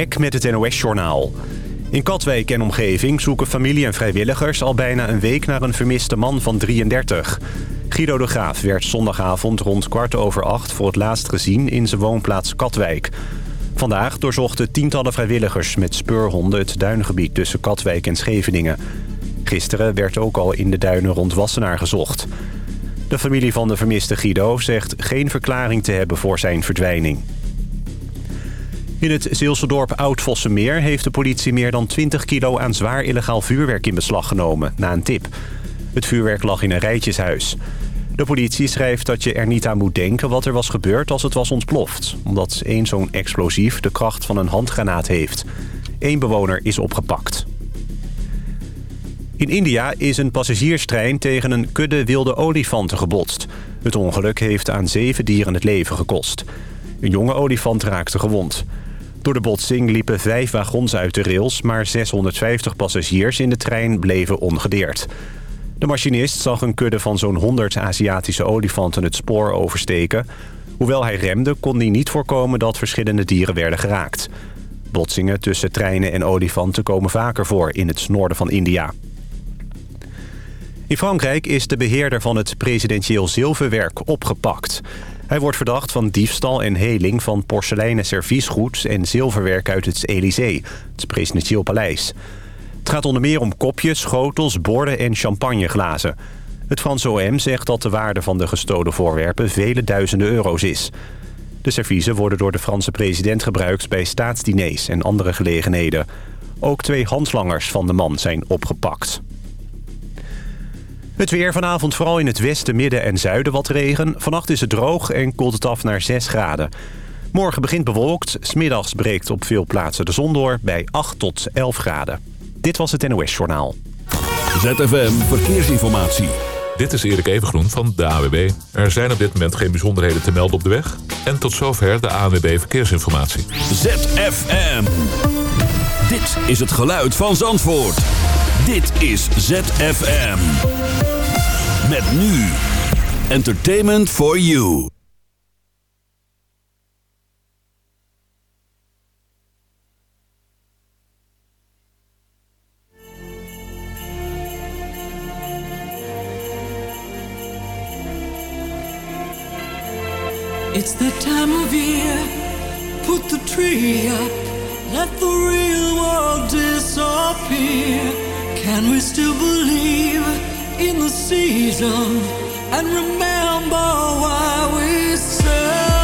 Eck met het NOS-journaal. In Katwijk en omgeving zoeken familie en vrijwilligers al bijna een week naar een vermiste man van 33. Guido de Graaf werd zondagavond rond kwart over acht voor het laatst gezien in zijn woonplaats Katwijk. Vandaag doorzochten tientallen vrijwilligers met speurhonden het duingebied tussen Katwijk en Scheveningen. Gisteren werd ook al in de duinen rond Wassenaar gezocht. De familie van de vermiste Guido zegt geen verklaring te hebben voor zijn verdwijning. In het Zeelse dorp Oud-Vossenmeer heeft de politie meer dan 20 kilo aan zwaar illegaal vuurwerk in beslag genomen, na een tip. Het vuurwerk lag in een rijtjeshuis. De politie schrijft dat je er niet aan moet denken wat er was gebeurd als het was ontploft. Omdat één zo'n explosief de kracht van een handgranaat heeft. Eén bewoner is opgepakt. In India is een passagierstrein tegen een kudde wilde olifanten gebotst. Het ongeluk heeft aan zeven dieren het leven gekost. Een jonge olifant raakte gewond. Door de botsing liepen vijf wagons uit de rails... maar 650 passagiers in de trein bleven ongedeerd. De machinist zag een kudde van zo'n 100 Aziatische olifanten het spoor oversteken. Hoewel hij remde, kon hij niet voorkomen dat verschillende dieren werden geraakt. Botsingen tussen treinen en olifanten komen vaker voor in het noorden van India. In Frankrijk is de beheerder van het presidentieel zilverwerk opgepakt. Hij wordt verdacht van diefstal en heling van porseleinen serviesgoed... en zilverwerk uit het Élysée, het presidentieel paleis. Het gaat onder meer om kopjes, schotels, borden en champagneglazen. Het Franse OM zegt dat de waarde van de gestolen voorwerpen vele duizenden euro's is. De serviezen worden door de Franse president gebruikt bij staatsdiners en andere gelegenheden. Ook twee handlangers van de man zijn opgepakt. Het weer vanavond vooral in het westen, midden en zuiden wat regen. Vannacht is het droog en koelt het af naar 6 graden. Morgen begint bewolkt. Smiddags breekt op veel plaatsen de zon door bij 8 tot 11 graden. Dit was het NOS Journaal. ZFM Verkeersinformatie. Dit is Erik Evengroen van de AWB. Er zijn op dit moment geen bijzonderheden te melden op de weg. En tot zover de ANWB Verkeersinformatie. ZFM. Dit is het geluid van Zandvoort. Dit is ZFM. Met nu. Entertainment for you. It's the time of year. Put the tree up. Let the real world disappear. Can we still believe in the season and remember why we celebrate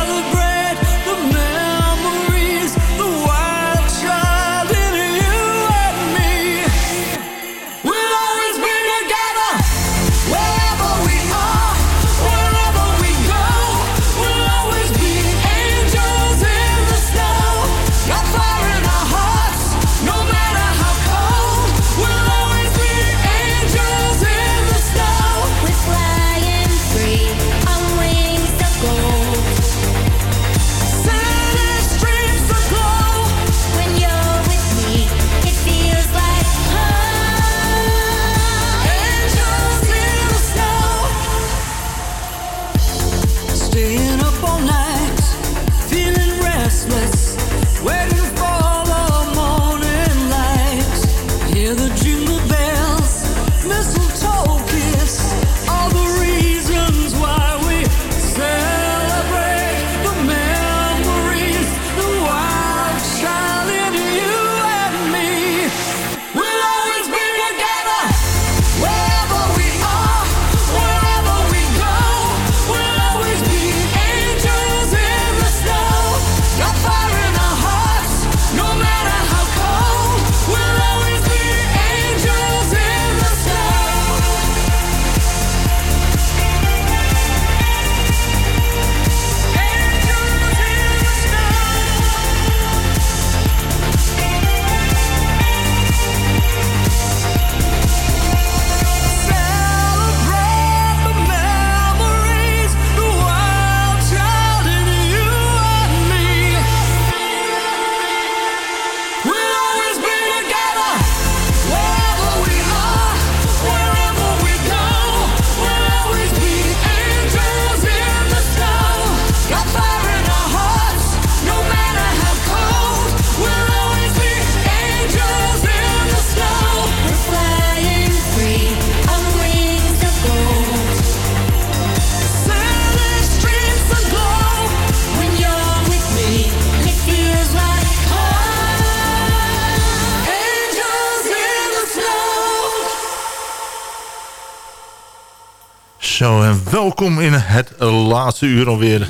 welkom in het laatste uur alweer.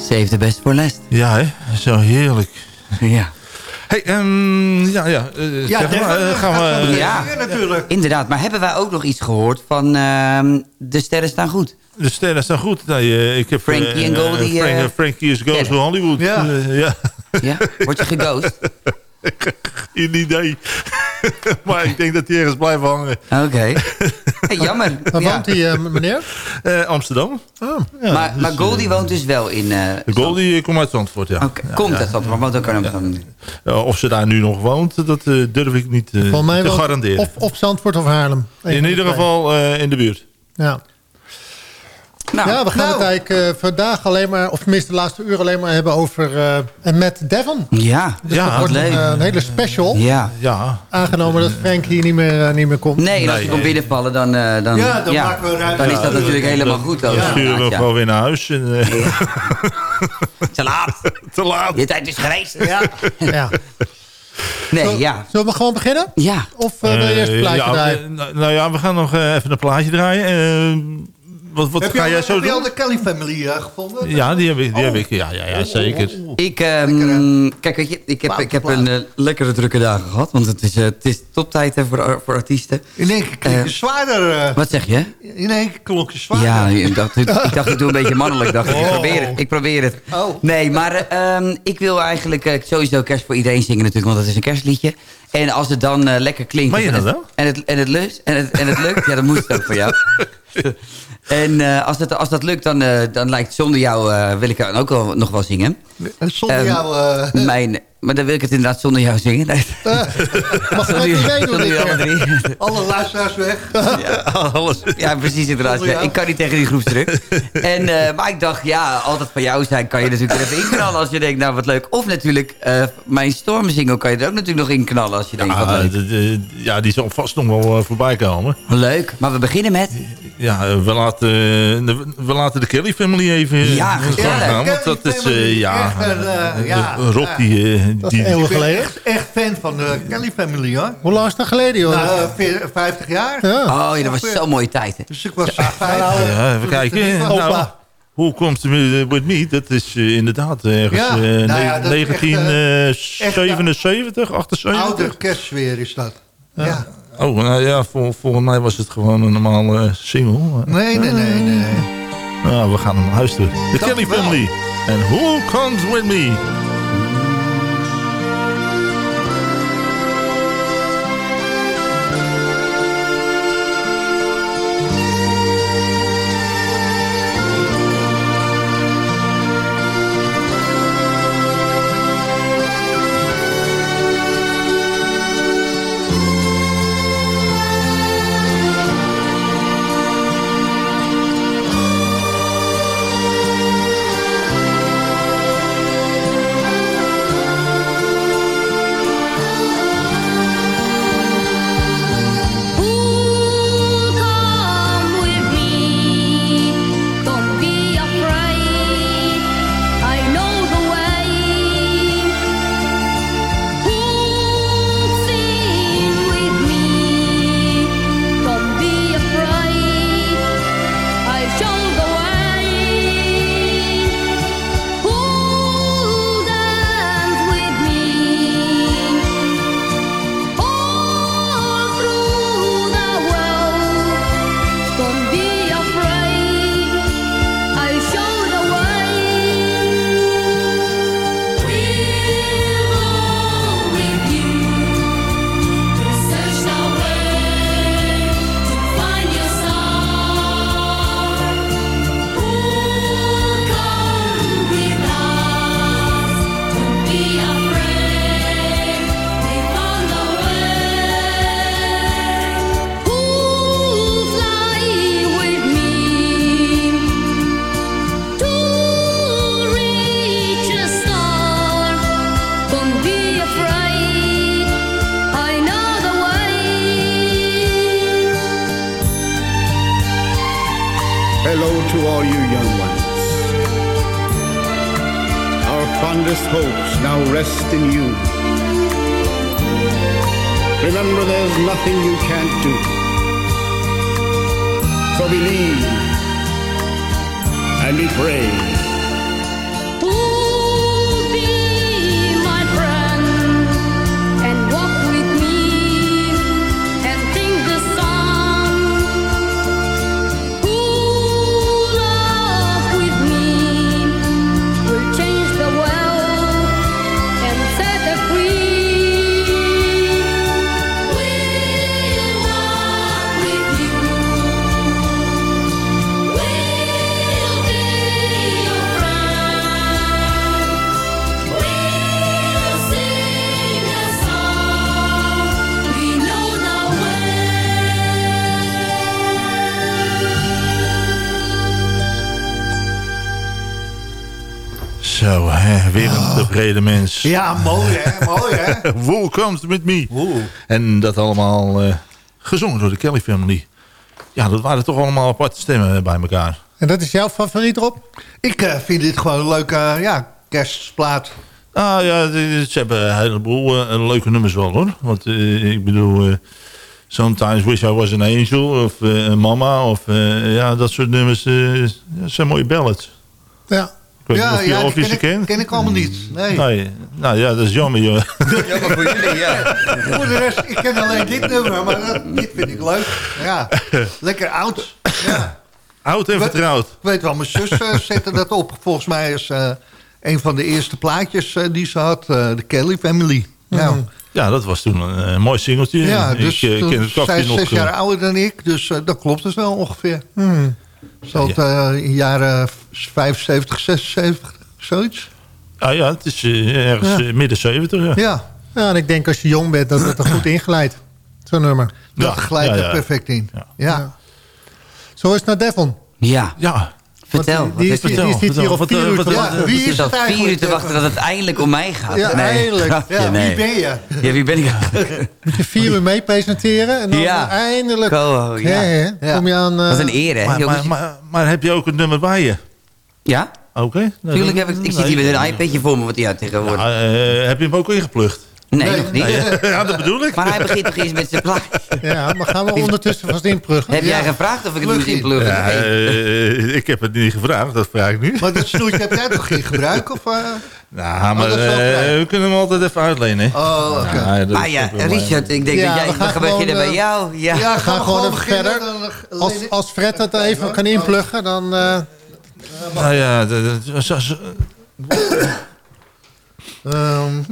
Save the best for last. Ja, hè? Zo heerlijk. Ja. hey, um, ja, ja. Uh, ja, zeg maar, uh, gaan we... ja, natuurlijk. Inderdaad, maar hebben wij ook nog iets gehoord van uh, De Sterren Staan Goed? De sterren staan goed. Nee, ik heb, Frankie en Goldie. Frank, Frankie is Goes to Hollywood. Ja. ja. ja. Word je geghost? Geen idee. maar ik denk dat hij ergens blijft hangen. Oké. Okay. Hey, jammer. Waar ja. woont hij, uh, meneer? Uh, Amsterdam. Oh. Ja, maar, dus, maar Goldie woont dus wel in... Uh, Goldie komt uit Zandvoort, ja. Okay. ja komt uit Zandvoort, maar woont ook in Amsterdam. of ze daar nu nog woont, dat durf ik niet te garanderen. Of, of Zandvoort of Haarlem. In ieder geval in de buurt. Ja. Nou, ja, we gaan nou. het eigenlijk uh, vandaag alleen maar, of tenminste de laatste uur alleen maar hebben over uh, Matt Devon. Ja, dus ja, dat wordt een, uh, een, hele special. Ja. ja. Aangenomen dat Frank hier niet meer, niet meer komt. Nee, en als hij komt binnenvallen, dan, dan, ja, dan, ja, we dan is dat natuurlijk helemaal goed. Dan sturen we gewoon weer naar huis. En, Te laat. Te laat. Je tijd is geweest. Ja. ja. Nee, Zullen, ja. Zullen we gewoon beginnen? Ja. Of uh, wil je eerst een plaatje ja, draaien? Nou ja, we gaan nog uh, even een plaatje draaien. Wat, wat heb ga je, jij zo heb doen? je al de Kelly Family uh, gevonden? Ja, die heb ik. Die oh. heb ik ja, ja, ja, zeker. Oh, oh, ik, um, kijk, weet je, ik heb, ik heb een uh, lekkere drukke dagen gehad. Want het is, uh, het is toptijd hè, voor, voor artiesten. In één keer klonk je zwaarder. Wat zeg je? In één keer klonk je zwaarder. Ja, ik dacht, ik, dacht, ik doe een beetje mannelijk. Dacht, ik, probeer het, ik probeer het. Oh. Nee, maar um, ik wil eigenlijk sowieso kerst voor iedereen zingen natuurlijk. Want dat is een kerstliedje. En als het dan lekker klinkt... Meen je dat wel? En het, en het lukt, en het, en het lukt, ja, dan moet het ook voor jou. En uh, als, dat, als dat lukt, dan, uh, dan lijkt zonder jou uh, wil ik ook wel, nog wel zingen. Zonder um, jou... Mijn, maar dan wil ik het inderdaad zonder jou zingen. Nee. Mag ik niet meedoen? Alle, drie. alle luisteraars weg. Ja, Alles. ja precies inderdaad. Ja. Ik kan niet tegen die groepsdruk. en, maar ik dacht, ja, altijd van jou zijn kan je natuurlijk er even inknallen als je denkt, nou wat leuk. Of natuurlijk, mijn stormzingel kan je er ook natuurlijk nog inknallen als je denkt, ja, wat leuk. De, de, ja, die zal vast nog wel voorbij komen. Leuk, maar we beginnen met... Ja, we laten, we laten de Kelly Family even ja, gaan. Want dat is, uh, ja, uh, ja, Rob die... Dat is eeuwen geleden. Echt, echt fan van de Kelly Family, hoor. Hoe lang is dat geleden, joh? Nou, 50 jaar. Ja. Oh, ja, dat was zo'n mooie tijd, hè? Dus ik was 50. Ja, even kijken. Nou, hoe komt het with me? Dat is uh, inderdaad ergens ja, uh, nou ja, 1977, 78. Oude kerstsfeer is dat. Ja. ja. Oh, nou ja, vol, volgens mij was het gewoon een normale single. Nee, nee, nee, nee. Nou, we gaan hem luisteren. The Kelly Family. En Who Comes With Me? Tevreden mens. Ja, mooi hè, mooi hè. Who comes with me? En dat allemaal uh, gezongen door de Kelly Family. Ja, dat waren toch allemaal aparte stemmen bij elkaar. En dat is jouw favoriet, Rob? Ik uh, vind dit gewoon een leuke uh, ja, kerstplaat. Ah ja, ze hebben een heleboel leuke nummers wel hoor. Want ik bedoel... Sometimes Wish I Was an Angel of Mama of ja, dat soort nummers zijn mooie ballads. Ja, ja, of je, ja, of je ken, ken, ken ik allemaal niet. Nee. nee. Nou ja, dat is jammer. Joh. Jammer voor jullie, ja. voor de rest, ik ken alleen dit nummer, maar dat, dit vind ik leuk. Ja, lekker oud. Ja. Oud en vertrouwd. Ik weet wel, mijn zus uh, zette dat op. Volgens mij is uh, een van de eerste plaatjes uh, die ze had, de Kelly Family. Ja. Mm. ja, dat was toen een, mooi singeltje. Ja, dus ik, ken het zij is zes jaar ouder dan ik, dus dat klopt dus wel ongeveer. Mm. Zal het uh, in jaren 75, 76, zoiets? Ah ja, het is uh, ergens ja. midden 70, ja. ja. Ja, en ik denk als je jong bent, dat het er goed ingeleid. Zo'n nummer. Dat ja, glijdt er perfect in. Ja. Zo is het naar Devon. Ja. Ja. Vertel. Die, is, die, die, hier op vier uur te wachten. Wie is het vier uur te wachten dat het eindelijk om mij gaat. Ja, nee. eindelijk. Ja, nee. Wie ben je? Ja, wie ben ik? Moet je vier uur mee presenteren en dan ja. eindelijk Go, ja. Ja, kom je aan... Uh... Dat is een eer, hè? Maar, maar, maar, maar, heb je ook een nummer bij je? Ja. Oké. Okay. Tuurlijk heb ik... Ik zit hier met een iPadje voor me, wat hij uit tegenwoordig. Uh, heb je hem ook ingeplucht? Nee, nog niet. Ja, dat bedoel ik. Maar hij begint toch eens met zijn plaat. Ja, maar gaan we ondertussen vast inpluggen? Heb jij gevraagd of ik het moet inpluggen? Ja, uh, ik heb het niet gevraagd, dat vraag ik nu. Maar dat snoetje heb jij toch geen gebruik? Of, uh... Nou, maar oh, we kunnen hem altijd even uitlenen. Oh, oké. Okay. Maar ja, Richard, ik denk ja, dat jij... We gaan beginnen bij jou. Ja, ja we gaan, gewoon, even verder. Als, als Fred het even kan inpluggen, dan... Uh... Nou ja, um,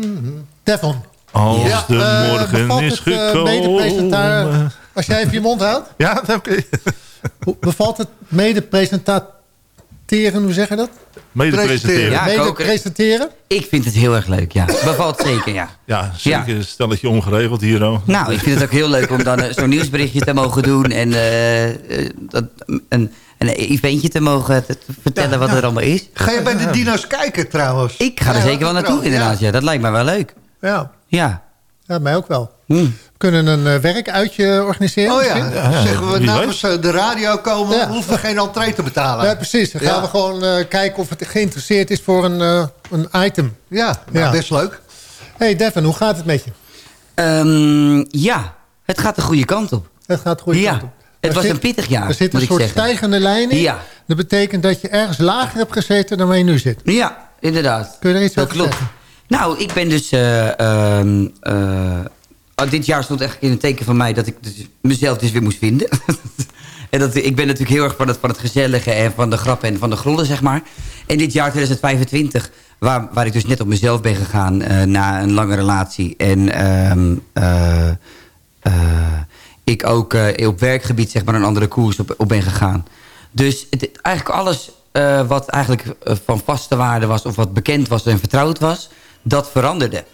Devon. Als ja, de uh, morgen is het, uh, gekomen. Als jij even je mond houdt. Ja, oké. Okay. Bevalt het mede-presenteren, hoe zeg je dat? Mede-presenteren. Ja, mede-presenteren? Ik vind het heel erg leuk, ja. Bevalt zeker, ja. Ja, zeker. Ja. Stelletje ongeregeld hier ook. Nou, ik vind het ook heel leuk om dan uh, zo'n nieuwsberichtje te mogen doen. En uh, dat, een, een eventje te mogen te vertellen ja, wat er allemaal is. Ga je bij de dino's kijken trouwens? Ik ga er zeker wel naartoe inderdaad. Ja. Dat lijkt me wel leuk. Ja. Ja. Ja, mij ook wel. Hmm. We kunnen een uh, werkuitje organiseren. Oh ja, ja, zeggen we namens uh, de radio komen, ja. hoeven we geen entree te betalen. Ja, precies. Dan gaan we gewoon uh, kijken of het geïnteresseerd is voor een, een item. Ja, nou, best leuk. hey Devin, hoe gaat het met je? Um, ja, het gaat de goede kant op. Het gaat de goede kant op. Het was een pittig jaar, Er zit een soort stijgende lijn in. Ja. Dat betekent dat je ergens lager hebt gezeten dan waar je nu zit. Ja, inderdaad. Kun je er iets dat over zeggen? Nou, ik ben dus... Uh, uh, dit jaar stond echt in het teken van mij dat ik dus mezelf dus weer moest vinden. en dat, ik ben natuurlijk heel erg van het, van het gezellige en van de grappen en van de grollen, zeg maar. En dit jaar 2025, waar, waar ik dus net op mezelf ben gegaan uh, na een lange relatie. En um, ik ook op werkgebied zeg maar een andere koers op, op ben gegaan. Dus het, eigenlijk alles wat eigenlijk van vaste waarde was... of wat bekend was en vertrouwd was dat veranderde.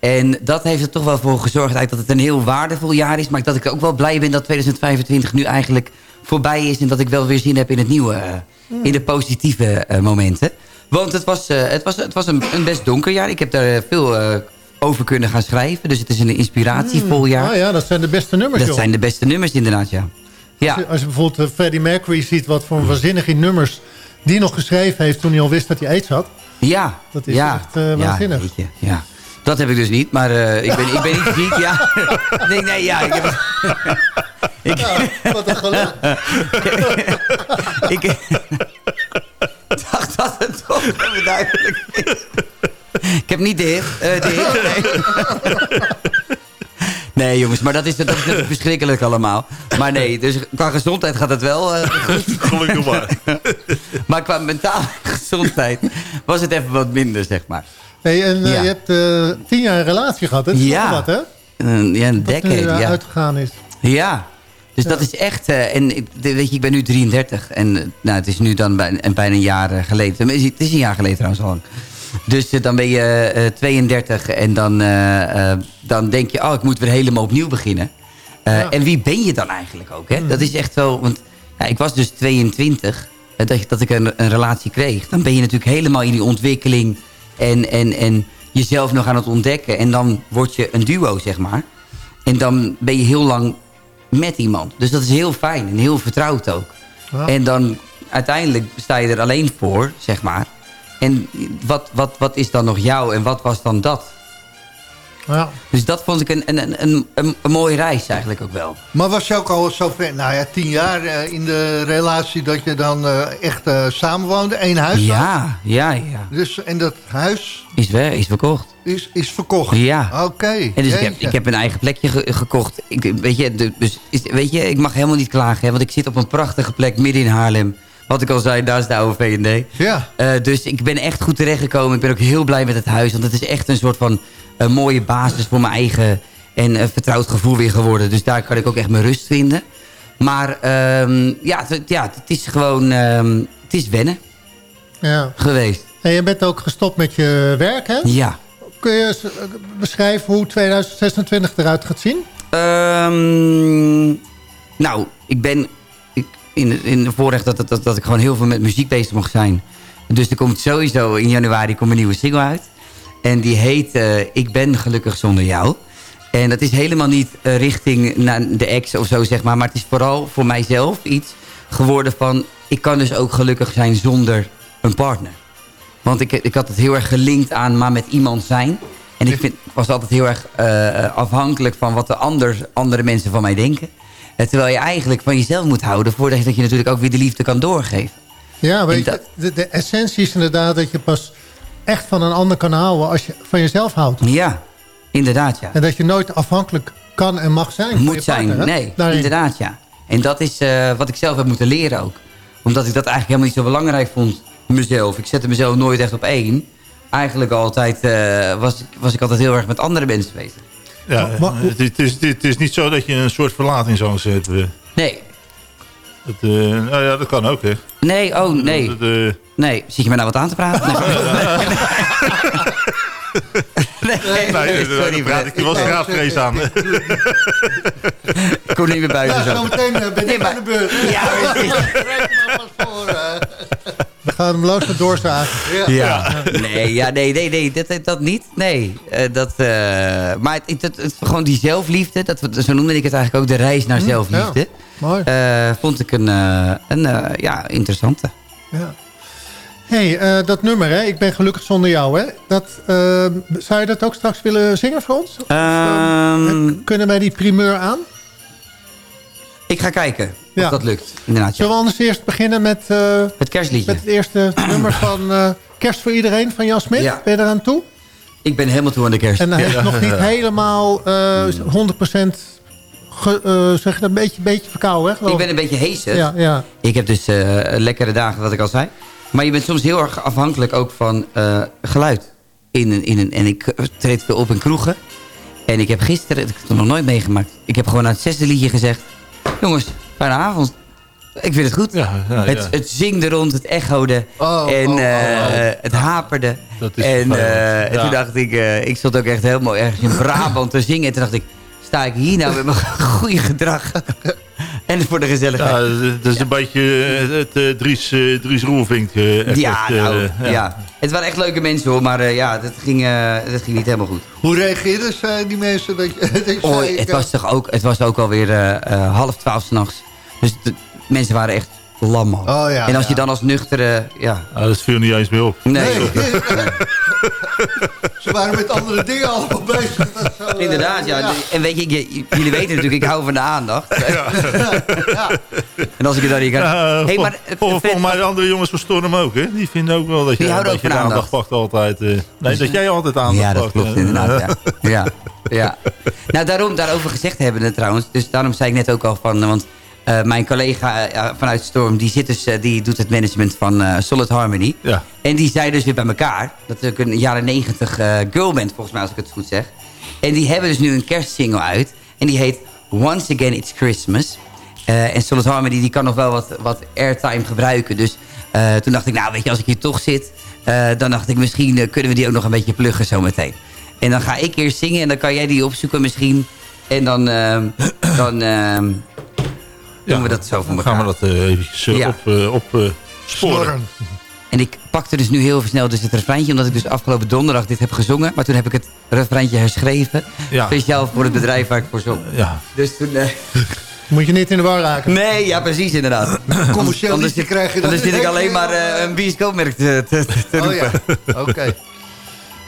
En dat heeft er toch wel voor gezorgd eigenlijk dat het een heel waardevol jaar is. Maar dat ik ook wel blij ben dat 2025 nu eigenlijk voorbij is. En dat ik wel weer zin heb in het nieuwe. Uh, in de positieve uh, momenten. Want het was, uh, het was, het was een, een, best donker jaar. Ik heb daar veel over kunnen gaan schrijven. Dus het is een inspiratievol jaar. Oh ja, dat zijn de beste nummers, Dat zijn de beste nummers inderdaad, ja. ja. Als, je, als je bijvoorbeeld Freddie Mercury ziet... wat voor waanzinnige nummers die nog geschreven heeft... toen hij al wist dat hij aids had. Ja. Dat is ja. echt uh, waanzinnig. Ja, ja. Dat heb ik dus niet, maar uh, ik, ben, ik ben niet ziek, ja. nee, nee, ja. Ik heb... ik... Ja, wat een geluk. ik... even duidelijk Ik heb niet de heer. Uh, de heer nee. Nee, jongens, maar dat is, dat is verschrikkelijk allemaal. Maar nee, dus qua gezondheid gaat het wel uh, goed. Gelukkig maar. maar qua mentale gezondheid was het even wat minder, zeg maar. Hey, en uh, je hebt uh, tien jaar een relatie gehad, hè? ja. Wat, hè? Een, ja, een decade, ja. uitgegaan is. Ja, dus dat is echt... Uh, en weet je, ik ben nu 33. En nou, het is nu dan bijna, bijna een jaar geleden. Het is een jaar geleden trouwens al. Dus uh, dan ben je uh, 32 en dan, uh, dan denk je... oh, ik moet weer helemaal opnieuw beginnen. Ja. En wie ben je dan eigenlijk ook? Hè? Mm. Dat is echt wel... Want ja, ik was dus 22 dat, dat ik een, een, relatie kreeg. Dan ben je natuurlijk helemaal in die ontwikkeling... En, en, en jezelf nog aan het ontdekken. En dan word je een duo, zeg maar. En dan ben je heel lang met iemand. Dus dat is heel fijn en heel vertrouwd ook. Ja. En dan uiteindelijk sta je er alleen voor, zeg maar... En wat, wat, wat is dan nog jou en wat was dan dat? Ja. Dus dat vond ik een, een, een, een, een mooie reis eigenlijk ook wel. Maar was je ook al zo ver, nou ja, tien jaar uh, in de relatie dat je dan uh, echt uh, samenwoonde, één huis Ja, had? ja, ja. Dus, en dat huis? Is, weg, is verkocht. Is, is verkocht? Ja. Oké. Okay. En dus ik heb, ik heb een eigen plekje ge gekocht. Ik, weet, je, dus, is, weet je, ik mag helemaal niet klagen, hè, want ik zit op een prachtige plek midden in Haarlem. Wat ik al zei, daar is de oude V&D. Ja. Uh, dus ik ben echt goed terechtgekomen. Ik ben ook heel blij met het huis. Want het is echt een soort van uh, mooie basis voor mijn eigen... en uh, vertrouwd gevoel weer geworden. Dus daar kan ik ook echt mijn rust vinden. Maar um, ja, ja, het is gewoon... Um, het is wennen ja. geweest. En je bent ook gestopt met je werk, hè? Ja. Kun je beschrijven hoe 2026 eruit gaat zien? Um, nou, ik ben in, in de voorrecht dat, dat, dat ik gewoon heel veel met muziek bezig mocht zijn. Dus er komt sowieso in januari komt een nieuwe single uit. En die heet uh, Ik ben gelukkig zonder jou. En dat is helemaal niet uh, richting naar de ex of zo, zeg maar. Maar het is vooral voor mijzelf iets geworden van... ik kan dus ook gelukkig zijn zonder een partner. Want ik, ik had het heel erg gelinkt aan maar met iemand zijn. En ik vind, was altijd heel erg uh, afhankelijk van wat de anders, andere mensen van mij denken. Terwijl je eigenlijk van jezelf moet houden... voordat je natuurlijk ook weer de liefde kan doorgeven. Ja, weet je, de, de, essentie is inderdaad dat je pas echt van een ander kan houden... als je van jezelf houdt. Ja, inderdaad, ja. En dat je nooit afhankelijk kan en mag zijn. Moet zijn, partner, nee, Daarin. inderdaad, ja. En dat is uh, wat ik zelf heb moeten leren ook. Omdat ik dat eigenlijk helemaal niet zo belangrijk vond, mezelf. Ik zette mezelf nooit echt op één. Eigenlijk altijd uh, was, was ik altijd heel erg met andere mensen bezig. Ja, maar, het, is, het is niet zo dat je een soort verlatingsangst hebt. Nee. Het, uh, nou ja, dat kan ook, hè. Nee, oh, nee. Dat, uh... Nee, zit je me nou wat aan te praten? Nee, nee, nee, nee sorry, praat ik je wel graafvrees aan. Ik kom niet meer buiten ja, zo. zo meteen uh, ben ik nee, aan de beurt. Ja, precies. We gaan hem los doorzagen. Ja. ja. Nee, ja, nee, nee, nee dat, dat niet. Nee. Uh, dat, uh, maar het, het, het, gewoon die zelfliefde, dat, zo noemde ik het eigenlijk ook, de reis naar zelfliefde. Ja. Mooi. Uh, vond ik een, een ja, interessante. Ja. Hey, dat nummer, hè? Ik ben gelukkig zonder jou, hè? Dat, zou je dat ook straks willen zingen voor ons? Um, kunnen wij die primeur aan? Ik ga kijken of dat lukt. Inderdaad, ja. Zullen we anders eerst beginnen met, het kerstliedje? Met het eerste nummer van Kerst voor Iedereen van Jan Smit. Ja. Ben je eraan toe? Ik ben helemaal toe aan de kerst. En hij is nog niet helemaal uh, 100% ge, uh, zeg een beetje, beetje verkouden. Hè, ik ben een beetje heesig. Ja, ja. Ik heb dus uh, lekkere dagen, wat ik al zei. Maar je bent soms heel erg afhankelijk ook van uh, geluid. In een, in een, en ik treed veel op in kroegen. En ik heb gisteren, dat heb ik nog nooit meegemaakt. Ik heb gewoon aan het zesde liedje gezegd... Jongens, fijne avond. Ik vind het goed. Ja, ja, het, het zingde rond, het echode oh, en oh, oh, uh, het haperde. Dat is en, uh, en toen dacht ik, uh, ik stond ook echt helemaal ergens in Brabant te zingen. En toen dacht ik, sta ik hier nou met mijn goede gedrag? En voor de gezelligheid. Ja, dat is een beetje het uh, Dries, Dries Roelvink effect. Ja, nou, ja. Het waren echt leuke mensen hoor, maar ja, dat ging, dat ging niet helemaal goed. Hoe reageerden die mensen? Dat je, dat je oh, het, was toch ook, het was ook alweer half twaalf s'nachts. Dus de, mensen waren echt lam. Oh, ja, en als ja. je dan als nuchtere... Ja. Ah, dat viel niet eens meer op. Nee. nee. Ze waren met andere dingen allemaal bezig. Zo, Inderdaad, ja. En weet je, jullie weten natuurlijk, ik hou van de aandacht. Ja. ja. En als ik het dan niet kan... hey, maar, volgens mij de andere jongens van Storm ook, hè? Die vinden ook wel dat je, dat je de aandacht pakt altijd. nee, dat jij altijd aandacht pakt. Ja, dat klopt inderdaad, ja. ja. ja. Nou, daarom, daarover gezegd hebben we trouwens. Dus daarom zei ik net ook al van... Want uh, mijn collega uh, vanuit Storm, die, zit dus, uh, die doet het management van Solid Harmony. Ja. En die zei dus weer bij elkaar. Dat is ook een jaren negentig girlband, volgens mij, als ik het goed zeg. En die hebben dus nu een kerstsingle uit. En die heet Once Again It's Christmas. en Solid Harmony die kan nog wel wat, wat airtime gebruiken. Dus toen dacht ik, nou weet je, als ik hier toch zit... dan dacht ik, misschien kunnen we die ook nog een beetje pluggen zometeen. En dan ga ik eerst zingen en dan kan jij die opzoeken misschien. En dan, dan doen we dat zo voor elkaar. gaan we dat uh, eventjes uh, op, uh, op sporen. En ik pakte dus nu heel snel dus het refreintje... omdat ik dus afgelopen donderdag dit heb gezongen. Maar toen heb ik het refreintje herschreven. Ja. Speciaal voor het bedrijf waar ik voor zong. Ja. Dus toen... Moet je niet in de war raken. Nee, ja, precies, inderdaad. Commercieel anders, niet krijg je dat. Anders zit ik alleen maar uh, een bioscoopmerk te, te, te roepen. Oh ja, oké.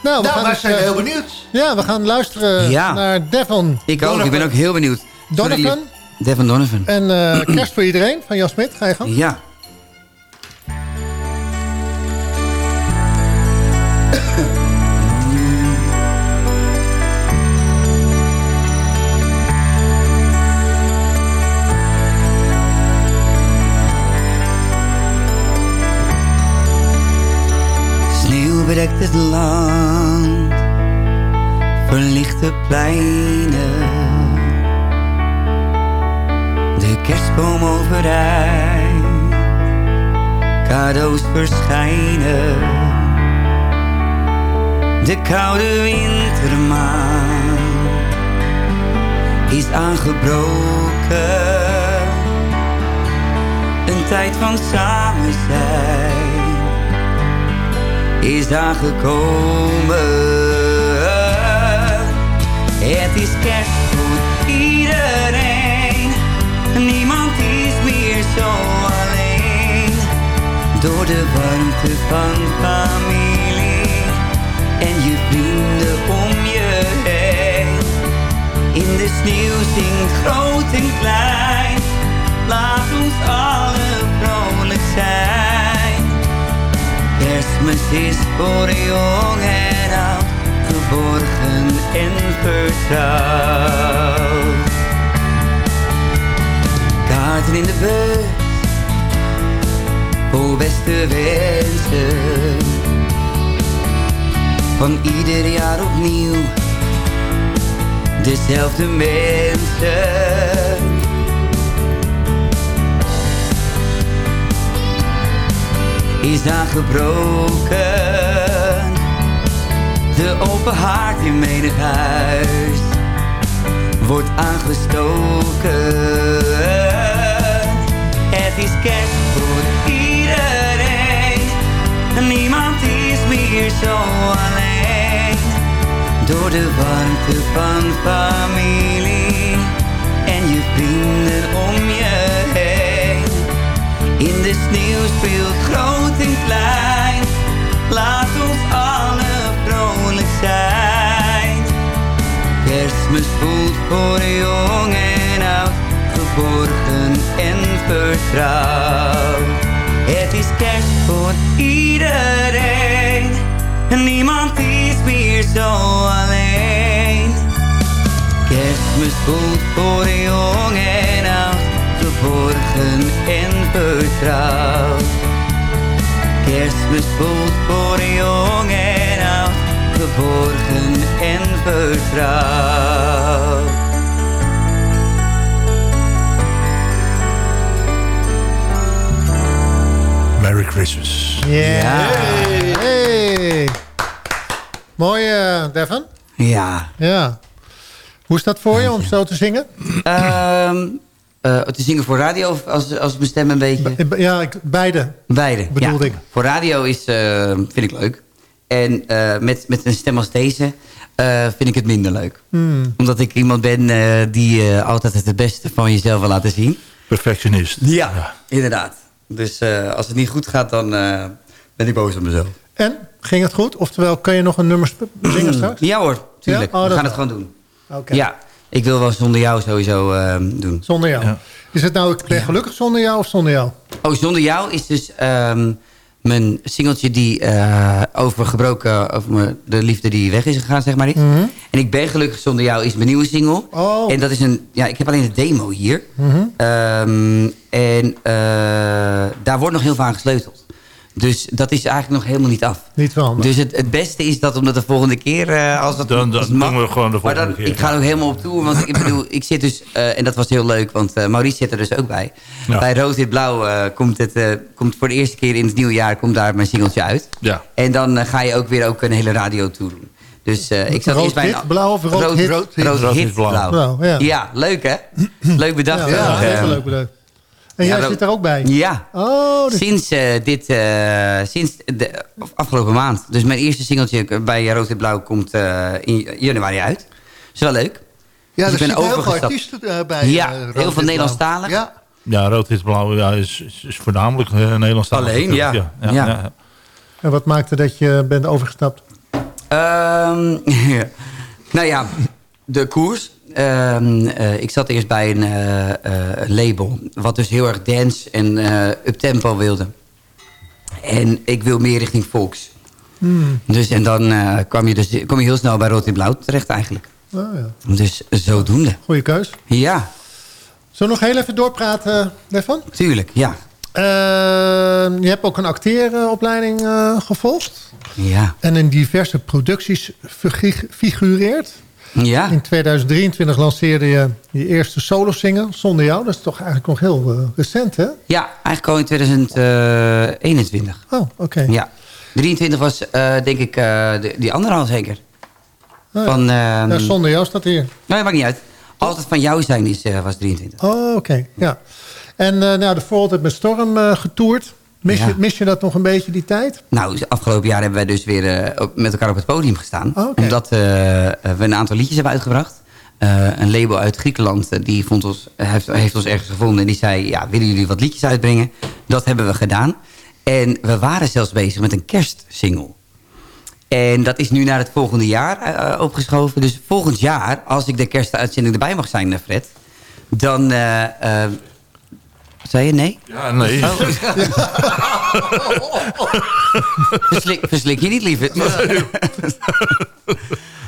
Nou, we nou, gaan dus, zijn heel benieuwd. Ja, we gaan luisteren ja. naar Devon. Ik ook, ik ben ook heel benieuwd. Donovan? Devin Donovan. En uh, kerst voor iedereen van Jan Smit. Ga je gang? Ja. Sneeuw bedekt het land, verlichte pleinen de kerstboom overeind, cadeaus verschijnen. De koude wintermaan is aangebroken. Een tijd van samen zijn is aangekomen. Het is kerst voor iedereen Niemand is meer zo alleen. Door de warmte van familie en je vrienden om je heen. In de sneeuw zingt groot en klein. Laat ons alle vrolijk zijn. Kerstmis is voor jong en oud, geborgen en vertrouwd kaarten in de bus. Voor beste wensen. Van ieder jaar opnieuw Dezelfde mensen. Is aangebroken De open haard in menig huis? Wordt aangestoken is kerst voor iedereen. Niemand is meer zo alleen. Door de warmte van familie en je vrienden om je heen. In de sneeuw speelt groot en klein. Laat ons alle vrolijk zijn. Kerstmis voelt voor jong en oud geborgen en vertrouwd. Het is kerst voor iedereen. Niemand is meer zo alleen. Kerstmis voelt voor jong en oud. Geborgen en vertrouwd. Kerstmis voelt voor jong en oud. Geborgen en vertrouwd. Merry Christmas. Yeah. Hey. hey. Mooi, uh, Devon. Ja. Ja. Hoe is dat voor je om zo te zingen? Um, uh, te zingen voor radio of als, als mijn stem een beetje... ja, ik, beide. Beide, bedoelde ik. Voor radio is, uh, vind ik leuk. En uh, met, met een stem als deze vind ik het minder leuk. Hmm. Omdat ik iemand ben die altijd het beste van jezelf wil laten zien. Perfectionist. Ja, ja. inderdaad. Dus uh, als het niet goed gaat, dan uh, ben ik boos op mezelf. En Ging het goed? Oftewel, kun je nog een nummer zingen straks? Ja hoor, tuurlijk. Oh, we gaan het gewoon doen. Oké. Ja, ik wil wel zonder jou sowieso uh, doen. Zonder jou. Is het nou, ik ben gelukkig zonder jou of zonder jou? Oh, zonder jou is dus um, mijn singeltje die uh, over gebroken, over me, de liefde die weg is gegaan, zeg maar iets. Mm -hmm. En ik ben gelukkig zonder jou is mijn nieuwe single. Oh. En dat is een, ja, ik heb alleen de demo hier. Mm -hmm. um, en uh, daar wordt nog heel vaak gesleuteld. Dus dat is eigenlijk nog helemaal niet af. Niet wel. Dus het, het beste is dat omdat de volgende keer... Uh, als dat, dan dan als doen we gewoon de volgende dan, keer. Ik ga er ook helemaal op toe. Want ik bedoel, ik zit dus... Uh, en dat was heel leuk, want uh, Maurice zit er dus ook bij. Ja. Bij Rood Wit Blauw komt het komt voor de eerste keer in het nieuwe jaar... komt daar mijn singeltje uit. Ja. En dan ga je ook weer ook een hele radio tour doen. Dus ik zat rood, eerst bij wit, blauw of rood, rood, hit? rood, rood, rood hit, blauw. blauw ja. ja. leuk hè? leuk bedacht. Ja, ja heel leuk bedacht. En jij ja, zit er ook bij? Ja. Oh, dus... Sinds, uh, dit, uh, sinds de afgelopen maand. Dus mijn eerste singeltje bij Rood en Blauw komt uh, in januari uit. Is wel leuk. Ja, dus er zitten heel veel artiesten bij Ja, heel veel Nederlandstalig. Ja. Ja, Rood is Blauw ja, is, is, is voornamelijk uh, Nederlandstalig. Alleen, ja. Ja, ja, ja. ja. En wat maakte dat je bent overgestapt? Um, nou ja, de koers. Uh, uh, ik zat eerst bij een uh, label. Wat dus heel erg dance en uptempo wilde. En ik wil meer richting volks. Hmm. Dus, en dan kwam je, dus, kom je heel snel bij Rood en Blauw terecht eigenlijk. Oh, ja. Dus zodoende. Goeie keus. Ja. Zullen we nog heel even doorpraten, Stefan? Tuurlijk, ja. je hebt ook een acteeropleiding gevolgd. Ja. En in diverse producties figureert. Ja. In 2023 lanceerde je je eerste solo-singer zonder jou. Dat is toch eigenlijk nog heel uh, recent, hè? Ja, eigenlijk al in 2021. Oh, oké. Okay. Ja. 23 was uh, denk ik uh, de, die andere al zeker. Oh, van, ja. ja, zonder jou staat hier. Nee, maakt niet uit. Altijd van jou zijn is, was 23. Oh, oké. Okay. Ja. En nou, de Vooraltijd met Storm getoerd. Mis, ja. je, mis je dat nog een beetje, die tijd? Nou, afgelopen jaar hebben wij dus weer uh, met elkaar op het podium gestaan. Oh, okay. Omdat uh, we een aantal liedjes hebben uitgebracht. Uh, een label uit Griekenland die vond ons, heeft, heeft ons ergens gevonden. En die zei, ja, willen jullie wat liedjes uitbrengen? Dat hebben we gedaan. En we waren zelfs bezig met een kerstsingle. En dat is nu naar het volgende jaar opgeschoven. Dus volgend jaar, als ik de kerstuitzending erbij mag zijn, Fred... dan zei je nee? Ja, nee. Oh. verslik, verslik je niet, lieve.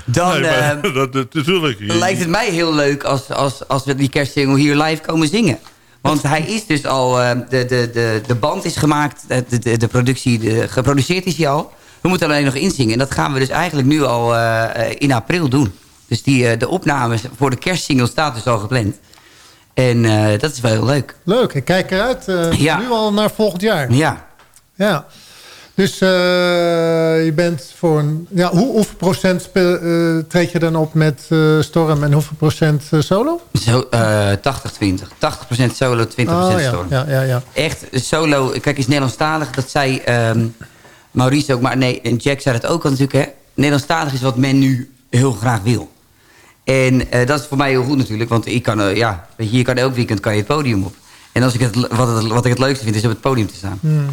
Dan nee, maar, uh, dat, dat, natuurlijk. lijkt het mij heel leuk als, als, als we die kerstsingle hier live komen zingen. Want hij is dus al... Uh, de, de, de, de band is gemaakt. De, de, de productie de, geproduceerd is hij al. We moeten alleen nog inzingen. En dat gaan we dus eigenlijk nu al uh, in april doen. Dus die, de opnames voor de kerstsingle staat dus al gepland. En uh, dat is wel heel leuk. Leuk, ik kijk eruit uh, ja. nu al naar volgend jaar. Ja. Ja. Dus uh, je bent voor een... Ja, hoe, hoeveel procent speel, treed je dan op met Storm en hoeveel procent solo? Zo, 80-20. 80% solo, 20% oh, ja. Storm. Ja, ja, ja. Echt, solo... Kijk, is Nederlandstalig. Dat zei um, Maurice ook. Maar nee, en Jack zei het ook al natuurlijk. Hè. Nederlandstalig is wat men nu heel graag wil. En uh, dat is voor mij heel goed natuurlijk. Want ik kan, uh, ja, weet je, je kan elk weekend kan je het podium op. En als ik het, wat, het, wat ik het leukste vind, is op het podium te staan. Hmm.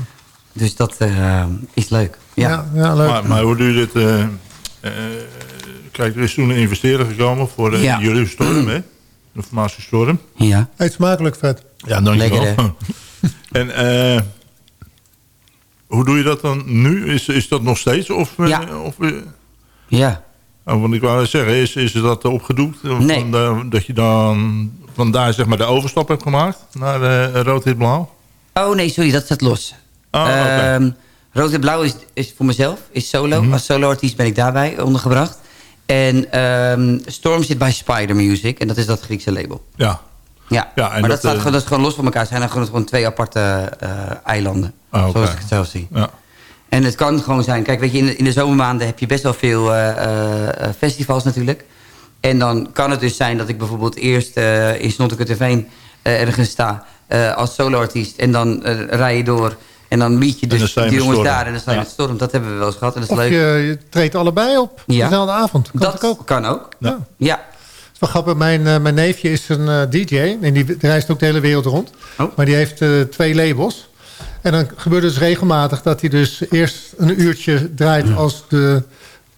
Dus dat uh, is leuk. Ja, ja, ja leuk. Maar, maar hoe doe je dit... kijk, er is toen een investeerder gekomen voor de ja. jullie storm, hè? De formatie storm. Ja. Eet smakelijk, vet. Ja, dankjewel. en hoe doe je dat dan nu? Is, is dat nog steeds? Of, ja. Of, ja. Oh, want ik wou zeggen, is, is dat opgedoekt? Nee. Van de, dat je dan vandaar zeg maar de overstap hebt gemaakt naar uh, rood, wit, blauw? Oh nee, sorry, dat staat los. Oh, okay. um, rood, wit, blauw is, is voor mezelf, is solo. Mhm. Mm -hmm. Als solo-artiest ben ik daarbij ondergebracht. En um, Storm zit bij Spider Music en dat is dat Griekse label. Ja. Ja, ja en maar dat, dat, staat, uh, dat is gewoon los van elkaar. Het zijn gewoon, gewoon twee aparte uh, eilanden. Oh, okay. Zoals ik het zelf zie. Ja. En het kan gewoon zijn... Kijk, weet je, in de, in de zomermaanden heb je best wel veel uh, uh, festivals natuurlijk. En dan kan het dus zijn dat ik bijvoorbeeld eerst uh, in Snottekutterveen ergens sta... als soloartiest. En dan rij je door... En dan meet je dus die jongens storm. daar en dan sta je Ja. met storm. Dat hebben we wel eens gehad en dat is Of leuk. je, je treedt allebei op Ja. dezelfde avond. Kan dat ook. kan ook. Ja. Ja. Het is wel grappig. Mijn, uh, mijn neefje is een uh, DJ. En die reist ook de hele wereld rond. Oh. Maar die heeft uh, twee labels. En dan gebeurt het dus regelmatig dat hij dus eerst een uurtje draait als de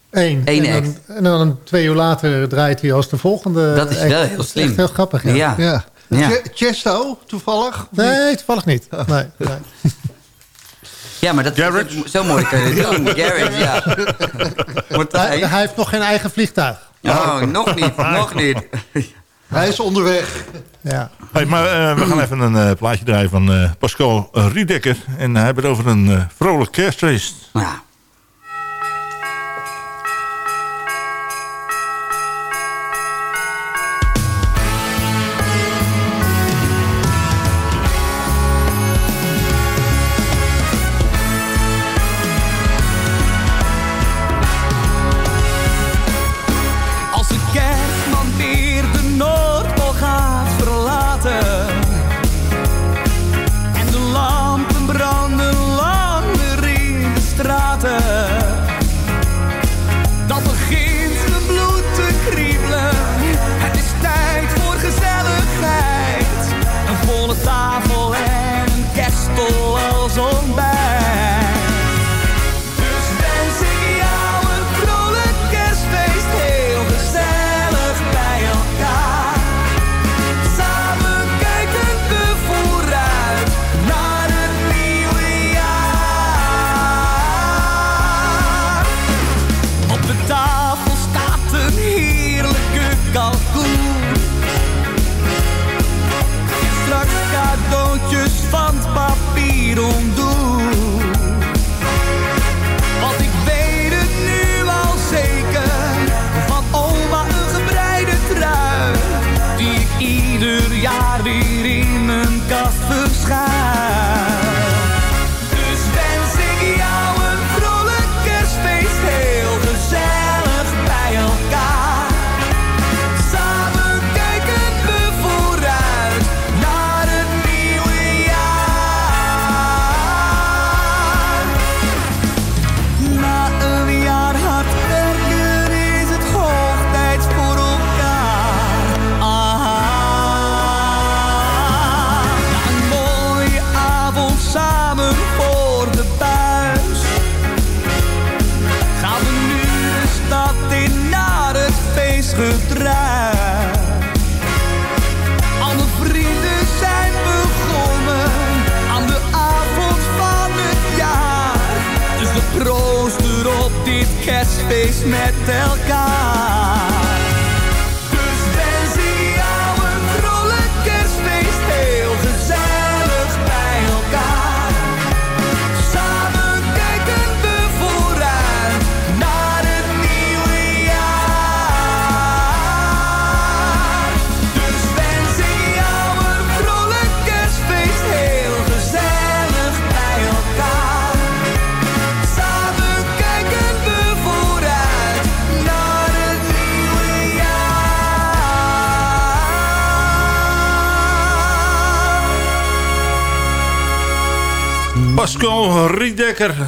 één. Eén en, dan, en dan twee uur later draait hij als de volgende. Dat is wel heel slim. Echt heel grappig, ja. Ja. Ja. Ja. Ch- Chesto, toevallig? Nee, toevallig niet. Nee, nee. Ja, maar dat Garrett? zo mooi kan je het doen. Garrett, ja. Hij, Martijn? hij heeft nog geen eigen vliegtuig. Oh, nog niet, nog niet. Hij is onderweg. Ja. Hey, maar eh, we gaan even een eh, plaatje draaien van eh, Pascal Riedekker. En hij heeft het over een vrolijk kerstfeest. Ja.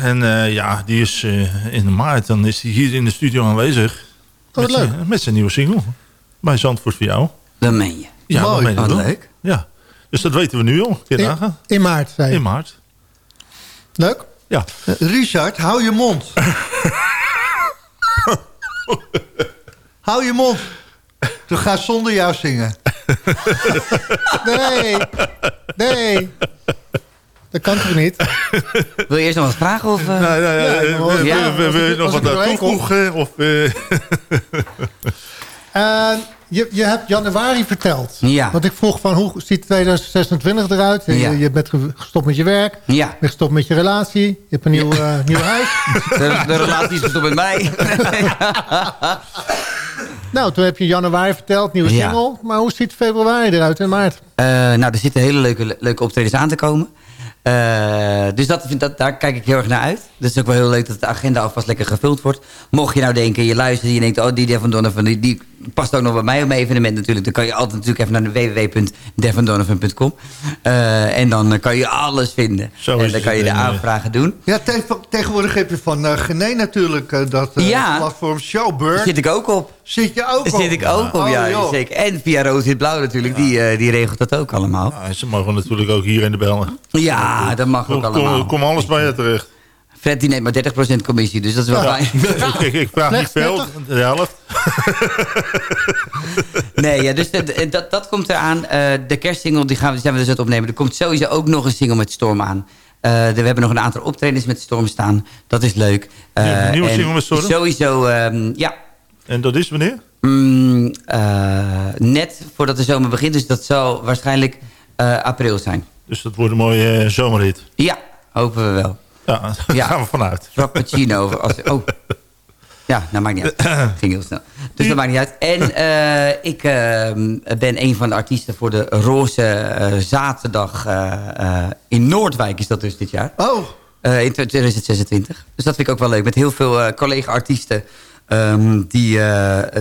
En eh, ja, die is eh, in maart. Dan is hij hier in de studio aanwezig. Oh, wat met leuk. zijn- Met zijn nieuwe single. Bij Zandvoort voor jou. Dat meen je. Ja, Mooi. dat meen wel. leuk. Ja. Dus dat weten we nu al. Je In, in maart, zei je. In maart. Leuk. Ja. Eh, Richard, hou je mond. hou je mond. We gaan zonder jou zingen. Nee. Nee. Dat kan toch niet? Wil je eerst nog wat vragen? Of, eh? Nou, nou, ja, Ja, eh, we- ja, we- we- ik- nog wat aan kom. toevoegen? Of, eh, Eh, je, je hebt januari verteld. Ja. Want ik vroeg van hoe ziet 2026 eruit? Je- Ja. Je, bent ge- gestopt met je werk. Je Ja, bent gestopt met je relatie. Je hebt een nieuw, eh, nieuw huis. de, de relatie is gestopt met mij. Nou, toen heb je januari verteld, nieuwe Ja. single. Maar hoe ziet februari eruit en maart? Eh, nou, er zitten hele leuke, leuke optredens aan te komen. Eh, dus dat, dat, daar kijk ik heel erg naar uit. Het is ook wel heel leuk dat de agenda alvast lekker gevuld wordt. Mocht je nou denken, je luistert en je denkt... oh, die Devon Donovan, die, die past ook nog bij mij op mijn evenement natuurlijk. Dan kan je altijd natuurlijk even naar de www.devandonovan.com. Uh, en dan kan je alles vinden. Zo en dan kan je de aanvragen doen. Ja, tegenwoordig heb je van uh, Gené natuurlijk dat ja, platform Showbird. Zit ik ook op. Zit je ook op? Zit ik ook op, ja. Oh, zeker. En via Rood Wit Blauw natuurlijk, die, die regelt dat ook allemaal. Ja, ze mogen natuurlijk ook hier in de bellen. Ja, dat mag ook allemaal. Kom, kom alles bij je terecht. Fred die neemt maar 30% commissie, dus dat is wel fijn. ik, ik, vraag niet veel, de helft. nee, ja, dus dat, dat komt eraan. Uh, de kerstsingle die gaan we, zijn we dus het opnemen. Er komt sowieso ook nog een single met Storm aan. Uh, we hebben nog een aantal optredens met Storm staan. Dat is leuk. Uh, nieuwe single met Storm? Sowieso, um, ja. En dat is wanneer? Mm, net voordat de zomer begint. Dus dat zal waarschijnlijk april zijn. Dus dat wordt een mooie zomerhit? Ja, hopen we wel. Ja, daar gaan we vanuit. Frappuccino. Als, oh. Ja, dat maakt niet uit. ging heel snel. Dus dat maakt niet uit. En uh, ik uh, ben een van de artiesten voor de Roze uh, Zaterdag in Noordwijk is dat dus dit jaar. Oh. in 2026. Dus dat vind ik ook wel leuk. Met heel veel collega-artiesten um, die,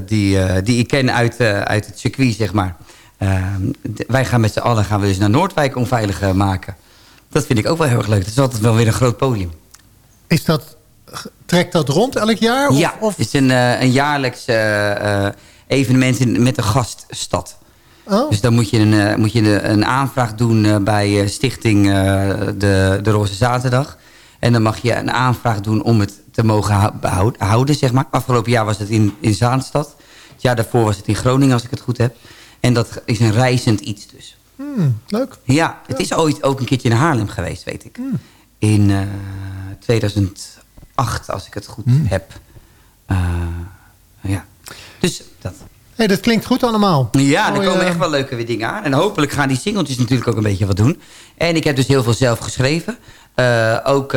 die, die ik ken uit, uit het circuit, zeg maar. Ehm, wij gaan met z'n allen gaan we dus naar Noordwijk onveilig maken. Dat vind ik ook wel heel erg leuk. Het is altijd wel weer een groot podium. Is dat, trekt dat rond elk jaar? Of, ja, het is een, uh, een jaarlijks uh, evenement in, met een gaststad. Oh. Dus dan moet je een, moet je een aanvraag doen bij Stichting de, de Roze Zaterdag. En dan mag je een aanvraag doen om het te mogen houden, zeg maar. Afgelopen jaar was het in, in Zaanstad. Het jaar daarvoor was het in Groningen, als ik het goed heb. En dat is een reizend iets dus. Hmm, leuk. Ja, het is ooit ook een keertje in Haarlem geweest, weet ik. Hmm. In uh, eh, 2008, als ik het goed hmm. heb. Uh, ja, dus dat. Hey, dat klinkt goed allemaal. Ja, er komen echt wel leuke weer dingen aan. En hopelijk gaan die singeltjes natuurlijk ook een beetje wat doen. En ik heb dus heel veel zelf geschreven. Uh, ook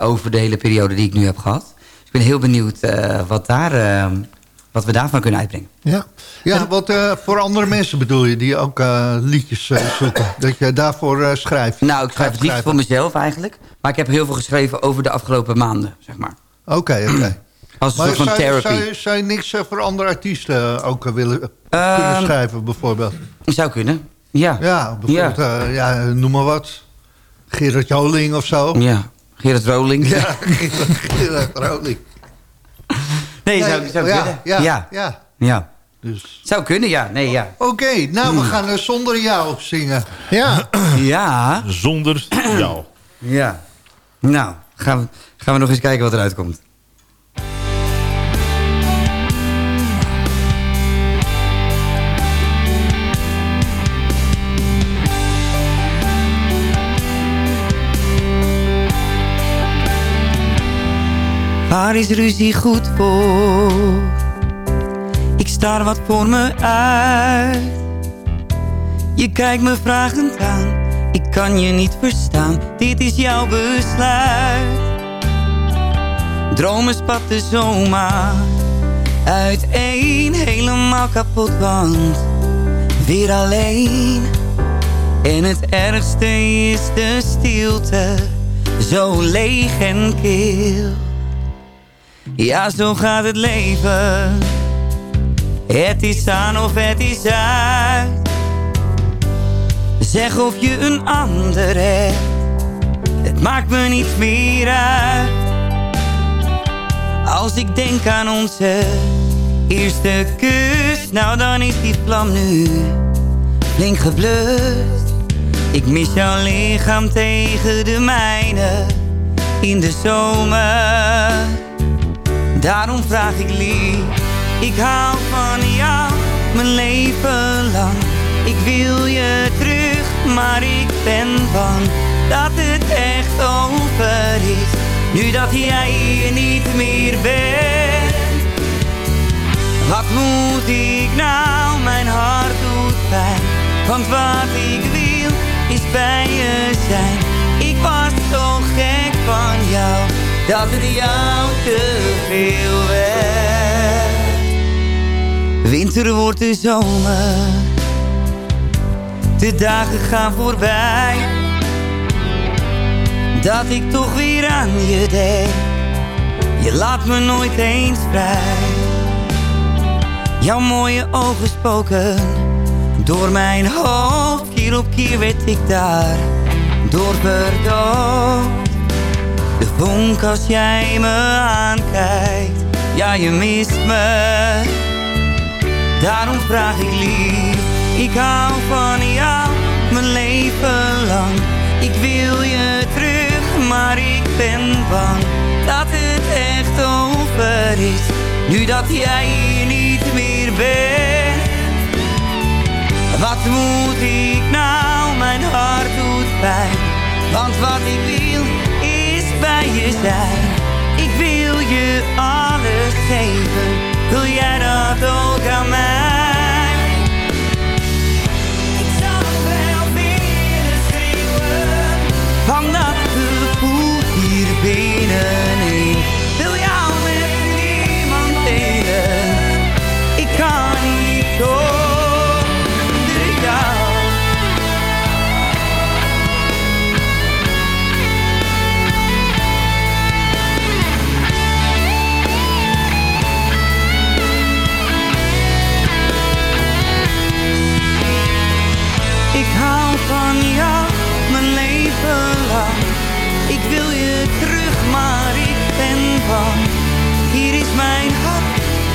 over de hele periode die ik nu heb gehad. Dus ik ben heel benieuwd wat daar wat we daarvan kunnen uitbrengen. Ja, ja wat uh, voor andere mensen bedoel je die ook uh, liedjes uh, zoeken? Dat je daarvoor schrijft? Nou, ik schrijf het liefst voor mezelf eigenlijk. Maar ik heb heel veel geschreven over de afgelopen maanden, zeg maar. Oké, oké. Als een soort van zou, therapy. Zou, zou, je niks voor andere artiesten ook willen kunnen ehm, schrijven, bijvoorbeeld? Zou kunnen, ja. Ja, bijvoorbeeld, ja. ja noem maar wat. Gerard Joling of zo. Ja, Gerard Roling. Ja, Gerard Roling. Nee, zou, zou ja, kunnen. Ja, ja. ja. ja. Dus. Zou kunnen, ja. Nee, ja. Oké, nou, we gaan uh, zonder jou zingen. Ja. ja. Zonder jou. Ja. Nou, gaan we, gaan we nog eens kijken wat eruit komt. Waar is ruzie goed voor? Ik staar wat voor me uit. Je kijkt me vragend aan. Ik kan je niet verstaan. Dit is jouw besluit. Dromen spatten zomaar uiteen. Helemaal kapot, want weer alleen. En het ergste is de stilte. Zo leeg en kil. Ja, zo gaat het leven. Het is aan of het is uit. Zeg of je een ander hebt. Het maakt me niet meer uit. Als ik denk aan onze eerste kus. Nou dan is die vlam nu flink geblust. Ik mis jouw lichaam tegen de mijne in de zomer. Daarom vraag ik lief, ik hou van jou mijn leven lang. Ik wil je terug, maar ik ben bang dat het echt over is. Nu dat jij hier niet meer bent. Wat moet ik nou, mijn hart doet pijn. Want wat ik wil is bij je zijn. Ik was zo gek van jou dat het jou te veel werd. Winter wordt de zomer, de dagen gaan voorbij. Dat ik toch weer aan je denk, je laat me nooit eens vrij. Jouw mooie ogen spoken door mijn hoofd. Keer op keer werd ik daar door verdoofd. De vonk als jij me aankijkt, ja je mist me. Daarom vraag ik lief, ik hou van jou mijn leven lang. Ik wil je terug, maar ik ben bang dat het echt over is. Nu dat jij niet meer bent. Wat moet ik nou, mijn hart doet pijn. Want wat ik wil Ik wil je alles geven. Wil jij dat ook aan mij? Ik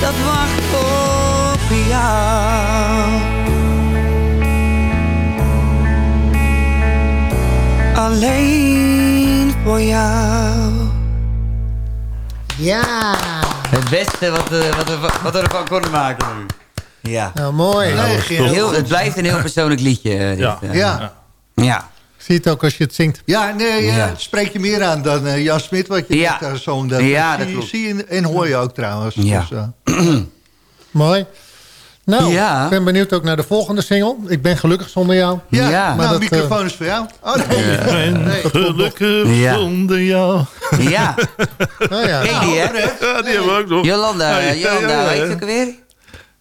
dat wacht op jou. Alleen voor jou. Ja. Het beste wat, we- wat, we, wat we ervan konden maken nu. Ja. Nou, mooi. Heel, het blijft een heel persoonlijk liedje. eh, dit, Ja. eh. Ja. ja. Ik zie het ook als je het zingt. Ja, nee, ja, Ja. het spreekt je meer aan dan eh, Jan Smit, wat je Ja. daar Ja, zie, dat je- klopt. zie je en hoor je ook trouwens. Ja. Dus, eh, Mooi. Nou, Ja. ik ben benieuwd ook naar de volgende single. Ik ben gelukkig zonder jou. ja, Ja. nou, Maar dat, microfoon is voor jou. Oh, nee. En gelukkig Ja. zonder jou. Ja, Oh, ja. ken je die, hè? Ja, die hebben we ook nog. Jolanda, Jolanda, weet je ook alweer?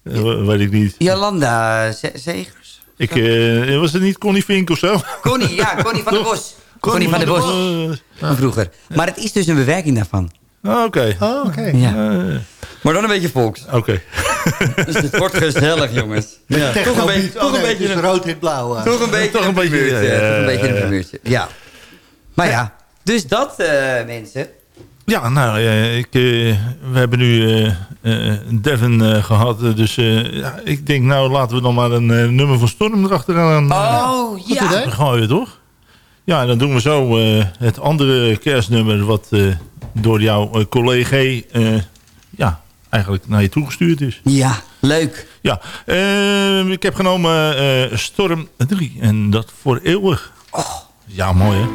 Eh, weet ik niet. Jolanda eh, Ze- Zegers. Ik, eh, was het niet Connie Fink of zo? Connie, ja, Connie van der Bos. Connie van der Bos, Eh, van vroeger. Maar het is dus een bewerking daarvan. ah, Oké. Oh, oké. Ja. Eh, Maar dan een beetje volks. Oké. Dus het wordt gezellig, jongens. Toch een beetje, toch Oh, een nee, beetje een rood, wit, blauw. eh. Toch een beetje Toch een een beetje, ja, ja, Toch een beetje een ja. primeurtje. Ja. Maar ja, dus dat eh, mensen. Ja, nou, eh, ik, eh, we hebben nu eh, eh, Devin eh, gehad. eh, dus eh, ja, ik denk, nou, laten we dan maar een nummer van Storm erachteraan Oh, ja. idee. gooien, toch? Ja, en dan doen we zo eh, het andere kerstnummer... wat eh, door jouw collega eh, ja, eigenlijk naar je toegestuurd is. Ja, leuk. Ja, eh, ik heb genomen eh, Storm 3 en dat voor eeuwig. Ja, mooi hè?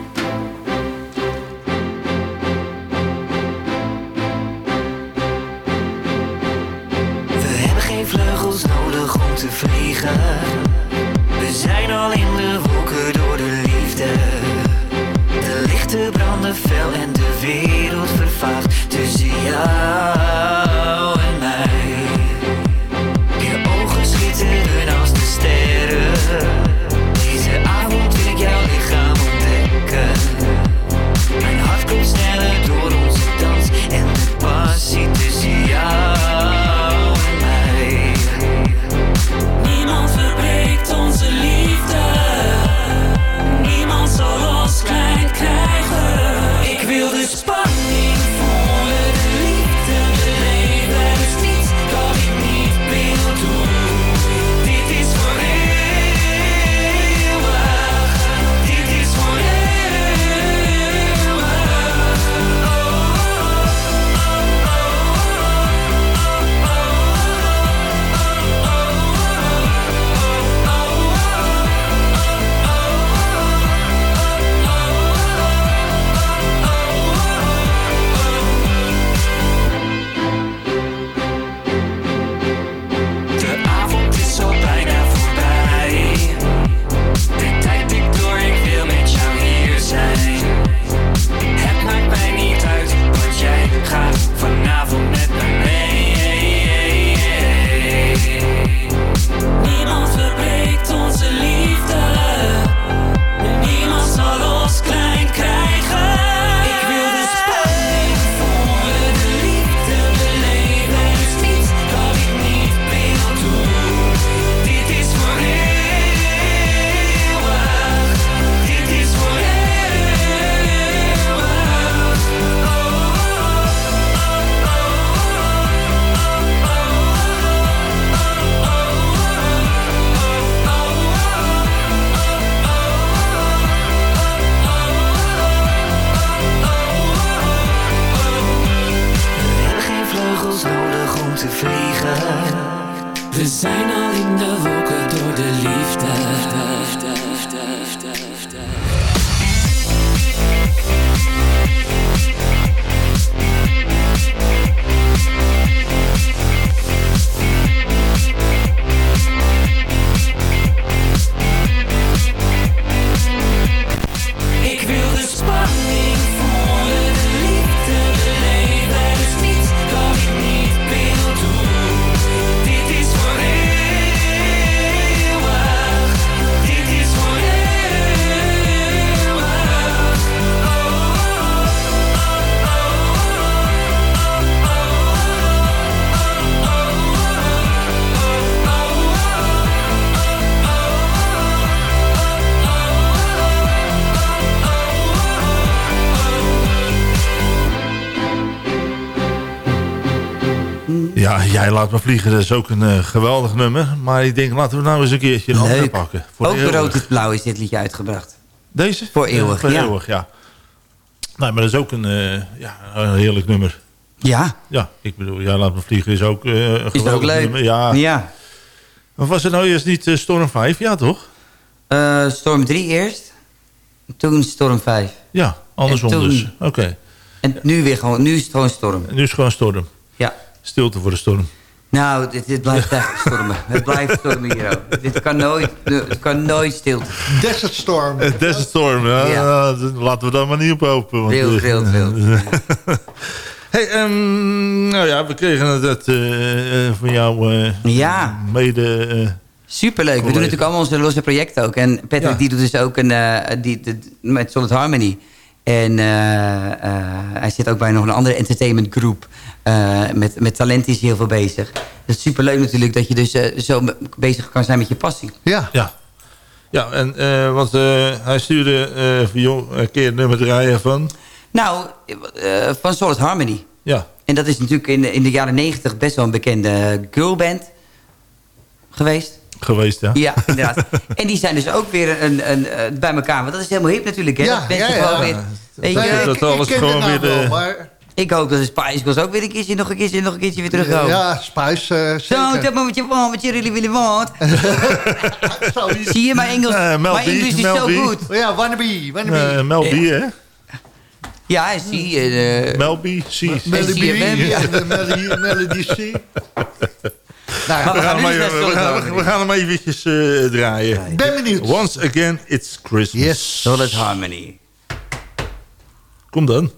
Laat me vliegen, dat is ook een uh, geweldig nummer. Maar ik denk, laten we nou eens een keertje een pakken. Voor ook rood en blauw is dit liedje uitgebracht. Deze? Voor eeuwig, ja. Voor eeuwig, ja. Nee, maar dat is ook een, uh, ja, een heerlijk nummer. Ja. Ja, ik bedoel, Jij laat me vliegen is ook uh, een geweldig ook leuk. nummer. Ja. ja. Maar was het nou eerst niet Storm 5? Ja, toch? Storm 3 eerst. Toen Storm 5. Ja, andersom toen... dus. Oké. En nu weer gewoon, nu is het gewoon Storm. nu is het gewoon Storm. Ja. Stilte voor de storm. Nou, dit, dit blijft echt stormen. Het blijft stormen hier ook. Dit kan nooit, het kan nooit stilte. Desert Storm. Desert Storm, ja. ja. Laten we daar maar niet op hopen. Want, wild, wild, wild. hey, um, nou ja, we kregen het uh, van jou uh, ja. mede... Uh, Superleuk. We doen natuurlijk allemaal onze losse projecten ook. En Patrick ja. die doet dus ook een, die, de, met Solid Harmony. En hij zit ook bij nog een andere entertainment groep. Uh, met, met talent is hij heel veel bezig. Het is superleuk natuurlijk dat je dus uh, zo bezig kan zijn met je passie. Ja. Ja, ja en uh, want hij stuurde voor jou een keer nummer draaien van... Nou, van Solid Harmony. Ja. En dat is natuurlijk in de, in de jaren negentig best wel een bekende girlband geweest. Geweest, ja. Ja, inderdaad. en die zijn dus ook weer een, een, bij elkaar. Want dat is helemaal hip natuurlijk, hè? Ja, dat mensen ja, ja. Weer, weet je, dat, dat alles gewoon weer de... Wel, maar... Ik hoop dat de Spice Girls ook weer een keertje, nog een keertje, nog een keertje weer terugkomen. Ja, Spice, uh, zeker. Zo, wat je want, wat jullie willen want. Zie je, mijn Engels, uh, mijn Engels is zo goed. Oh ja, wannabe, wannabe. Uh, Mel B, hè? Ja, zie je. Uh, Mel B, C. Melody B, Melody C. Nou, we, gaan maar, we, gaan, we gaan hem eventjes uh, draaien. Ben benieuwd. Once again, it's Christmas. Yes. Solid Harmony. Kom dan.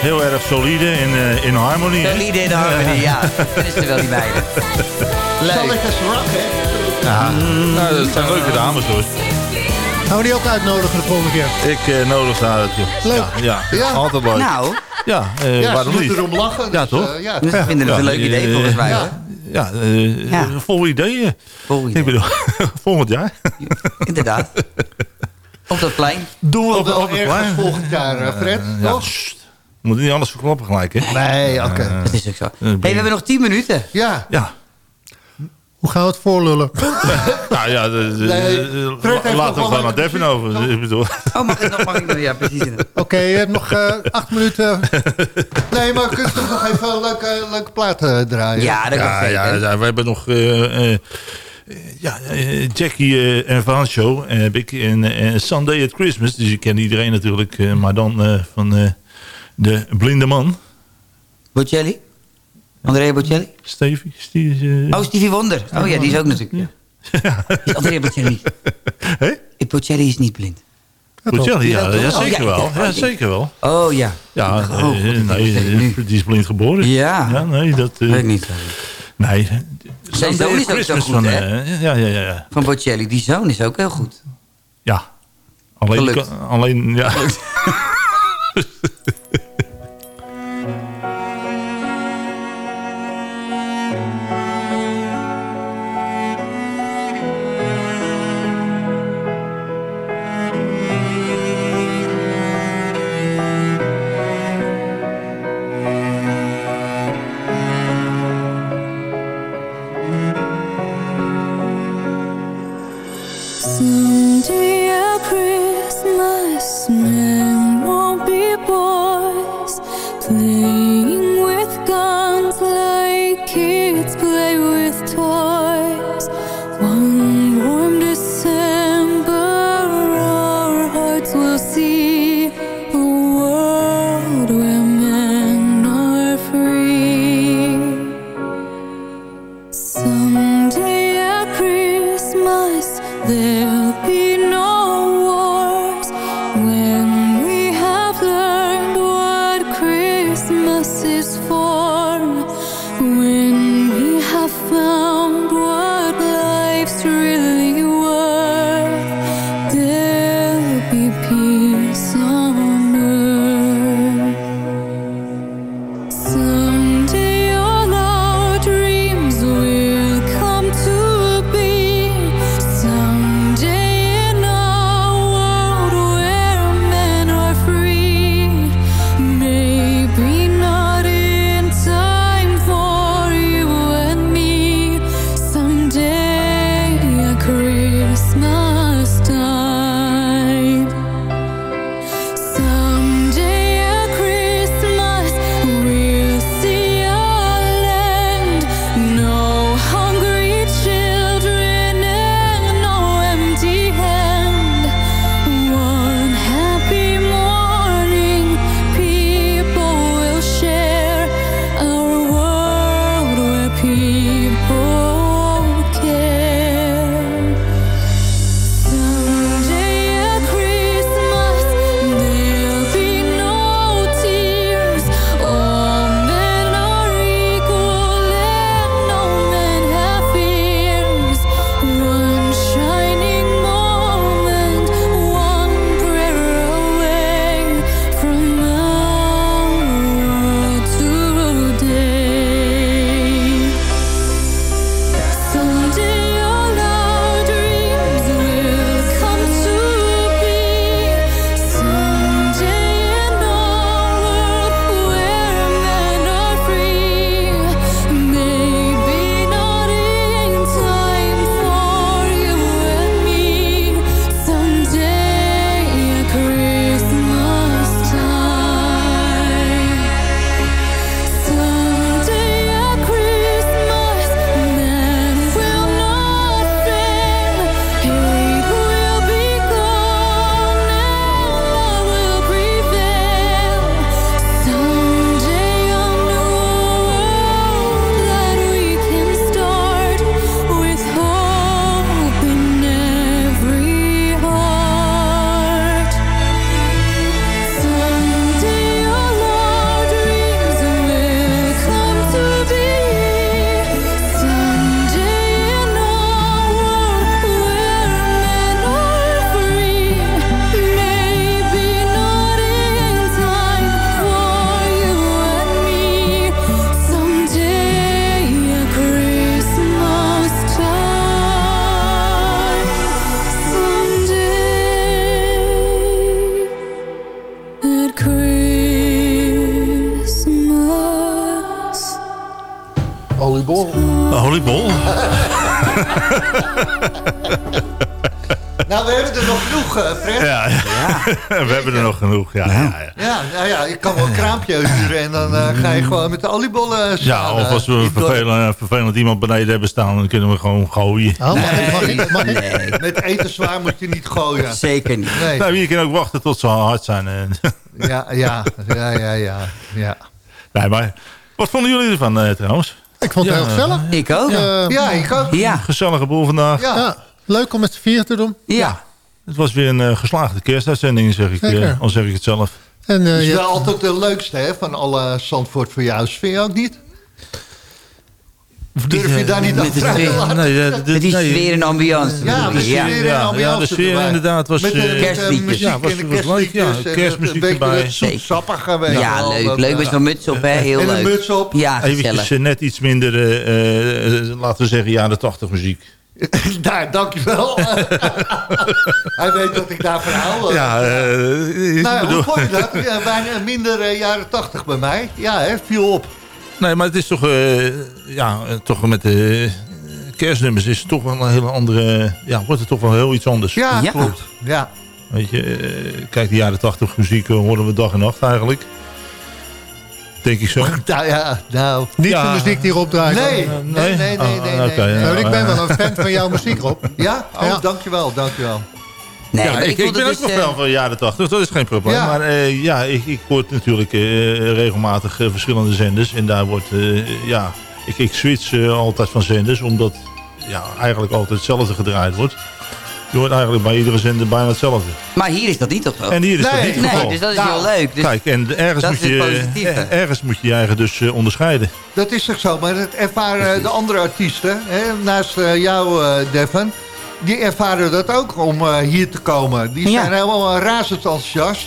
Heel erg solide in, in harmonie. Solide in harmonie, ja. Dat is er wel die beide. Leuk. Zal ik eens rock, hè? Ja, mm. nou, dat zijn leuke dames, hoor. Gaan we die ook uitnodigen de volgende keer? Ik uh, nodig haar uit. Leuk. Ja, ja, altijd leuk. Nou. Ja, uh, ja waarom niet? erom lachen. Ja, dus, toch? Uh, ja. Dus ik vind het een leuk idee volgens mij. Ja, ja, uh, ja. vol ideeën. Vol ideeën. Ik bedoel, volgend jaar. Inderdaad. Op dat plein. Doen we op, op het plein. volgend jaar, Fred. Ja, Moet niet alles verklappen gelijk, hè? Nee, oké. Okay. Dat is ook zo. hey, we hebben nog 10 minuten. Ja. Ja. Hoe gaan we het voorlullen? nou ja, de, de, nee, laten we gewoon naar Devin over. Ik bedoel. Oh, mag ik nog? Mag ik nog? Ja, precies. Oké, okay, je hebt nog uh, acht minuten. nee, maar kun je toch nog even een leuke, leuke plaat uh, draaien? Ja, dat kan ja, ja, ja, we hebben nog... Uh, ja, Jackie en Van Show heb ik. En, en Sunday at Christmas. Dus ik ken iedereen natuurlijk. maar dan van de blinde man. Bocelli? Andrea Bocelli? Stevie. Stevie oh, Stevie Wonder. Oh ja, die is ook natuurlijk. Ja. Is Andrea Bocelli? Hé? Bocelli is niet blind. Bocelli, ja, ja, zeker oh, ja, wel. Ja, zeker wel. Oh ja. Ja, oh, nee, die is blind geboren. Ja. Ja, nee, dat... Uh, Weet niet. Nee. Zijn zoon is ook zo goed, van, hè? Ja, ja, ja. Van Bocelli. Die zoon is ook heel goed. Ja. Alleen... alleen ja. we hebben er nog genoeg, ja. Ja, ja, ja. nou ja, ik kan wel een kraampje huren en dan uh, ga je gewoon met de oliebollen staan. Ja, of als we een vervelend, vervelend, iemand beneden hebben staan, dan kunnen we gewoon gooien. Oh, nee, mag ik, nee. Met eten zwaar moet je niet gooien. Zeker niet. Nee. Nou, je kan ook wachten tot ze hard zijn. ja, ja, ja, ja, ja, ja. Nee, maar wat vonden jullie ervan uh, trouwens? Ik vond het heel gezellig. Ik ook. ja, ik ook. Ja. Gezellige boel vandaag. Ja. Leuk om met z'n vier te doen. Ja. Het was weer een uh, geslaagde kerstuitzending, zeg ik, uh, al zeg ik het zelf. En, uh, het is wel altijd de leukste hè, van alle Zandvoort voor jou. Vind je ook niet? Of durf je daar niet aan te nee, Met die sfeer en ambiance. Ja, de sfeer en ambiance. Ja, de sfeer inderdaad was... Met de, kerstliedjes. Ja, was, was leuk. Ja, kerstmuziek erbij. Sappig geweest. Ja, leuk. Leuk met zo'n muts op, hè. Heel leuk. En een muts op. Ja, Eventjes net iets minder, laten we zeggen, jaren tachtig muziek. Daar, dankjewel. Hij weet dat ik daarvan hou. Ja, uh, nou, hoe vond je dat? Ja, bijna minder uh, jaren tachtig bij mij. Ja, hè, viel op. Nee, maar het is toch... Uh, ja, toch met de kerstnummers is het toch wel een hele andere... Ja, wordt het toch wel heel iets anders. Ja, ja. klopt. Ja. Weet je, kijk, de jaren tachtig muziek horen we dag en nacht eigenlijk. Denk ik zo. Nou ja, nou. Niet ja. de muziek die erop draait. Nee, nee, nee, nee. nee, nee, okay, nee. Nou, ik ben wel een fan van jouw muziek, Rob. Ja? Oh, ja. dankjewel, dankjewel. Nee, ja, ik, ik, ben dus, ook nog wel van de jaren 80, dat is geen probleem. Ja. Maar uh, ja, ik, ik hoor natuurlijk uh, regelmatig uh, verschillende zenders. En daar wordt, ja, ik, ik switch altijd van zenders, omdat ja, eigenlijk altijd hetzelfde gedraaid wordt. Je hoort eigenlijk bij iedere zender bijna hetzelfde. Maar hier is dat niet toch zo? En hier is nee, dat niet het geval. Nee, dus dat is heel leuk. Dus Kijk, en ergens moet, je, ergens moet je je eigen dus uh, onderscheiden. Dat is toch zo, maar dat ervaren de andere artiesten, hè, naast uh, jou, uh, Devin... die ervaren dat ook om hier te komen. Die zijn ja. helemaal razend enthousiast.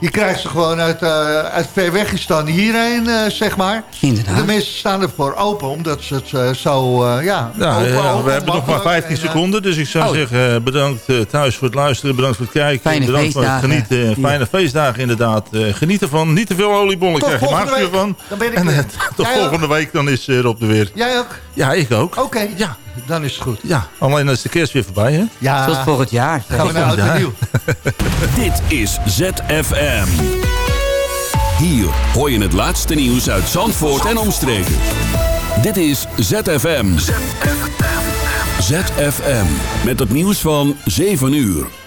Je krijgt ze gewoon uit, uh, uit ver hierheen, uh, zeg maar. Inderdaad. De mensen staan ervoor open, omdat ze het uh, zo, ja... ja, open, ja open, we hebben nog maar 15 en, seconden, dus ik zou oh. zeggen bedankt thuis voor het luisteren, bedankt voor het kijken. Fijne bedankt feestdagen. voor het genieten. Fijne ja. feestdagen inderdaad. geniet ervan, niet te veel oliebollen, krijg je van. Dan ben ik en tot volgende ook? week, dan is Rob er weer. Jij ook? Ja, ik ook. Oké, okay. ja. Dan is het goed. Ja, alleen is de kerst weer voorbij, hè? Ja. Tot volgend jaar. Gaan we naar oud en nieuw. Dit is ZFM. Hier hoor je het laatste nieuws uit Zandvoort en omstreken. Dit is ZFM. ZFM. ZFM. Met het nieuws van 7 uur.